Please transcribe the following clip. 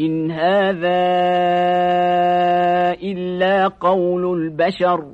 إن هذا إلا قول البشر.